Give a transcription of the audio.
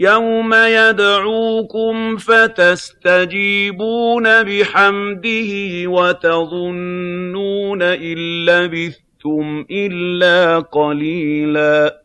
يَوْمَ يَدْعُوكُمْ فَتَسْتَجِيبُونَ بِحَمْدِهِ وَتَظُنُّونَ إِن لَّبِثْتُمْ إِلَّا قَلِيلًا